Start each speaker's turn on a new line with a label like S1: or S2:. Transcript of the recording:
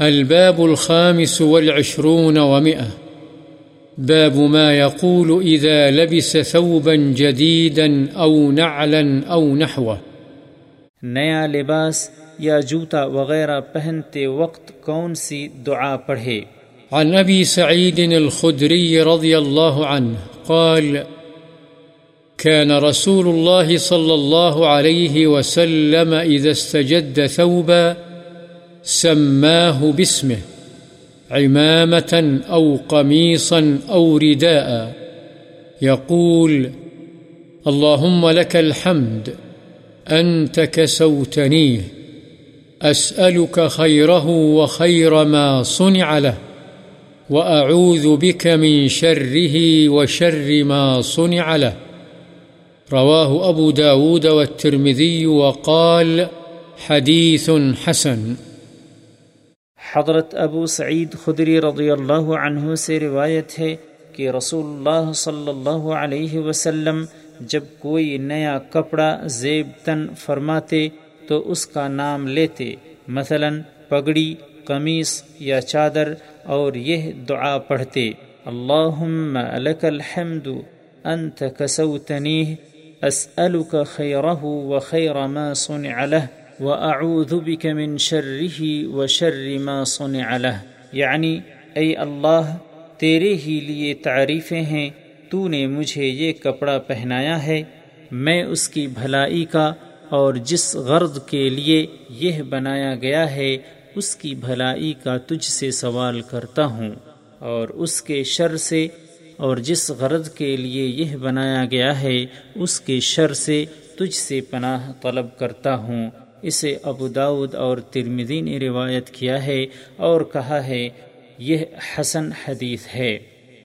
S1: الباب الخامس والعشرون ومئة. باب ما يقول إذا لبس ثوبا جديدا أو نعلا أو نحوه.
S2: نیا لباس یا جوتا وغیرہ پہنتے وقت کون سی دعا پڑھے؟
S1: عن أبي سعيد الخدري رضي الله عنه قال كان رسول الله صلى الله عليه وسلم إذا استجد ثوبا سماه باسمه، عمامة أو قميصا أو رداء. يقول، اللهم لك الحمد، أنت كسوتنيه أسألك خيره وخير ما صنع له، وأعوذ بك من شره وشر ما صنع له. رواه أبو داود والترمذي وقال، حديث حسن.
S2: حضرت ابو سعید خدری رضی اللہ عنہ سے روایت ہے کہ رسول اللہ صلی اللہ علیہ وسلم جب کوئی نیا کپڑا زیب تن فرماتے تو اس کا نام لیتے، مثلا پگڑی، قمیص یا چادر، اور یہ دعا پڑھتے، اللہم لک الحمد، انت کسوتنیہ، اسألک خیرہ و خیر ما صنع له وأعوذ بك من شره وشر ما صنع له. یعنی اے اللہ، تیرے ہی لیے تعریفیں ہیں تو نے مجھے یہ کپڑا پہنایا ہے، میں اس کی بھلائی کا اور جس غرض کے لیے یہ بنایا گیا ہے، اس کی بھلائی کا تجھ سے سوال کرتا ہوں۔ اور اس کے شر سے اور جس غرض کے لیے یہ بنایا گیا ہے، اس کے شر سے تجھ سے پناہ طلب کرتا ہوں۔ اسے ابو داود اور ترمدی نے روایت کیا ہے اور کہا ہے، یہ حسن حدیث ہے۔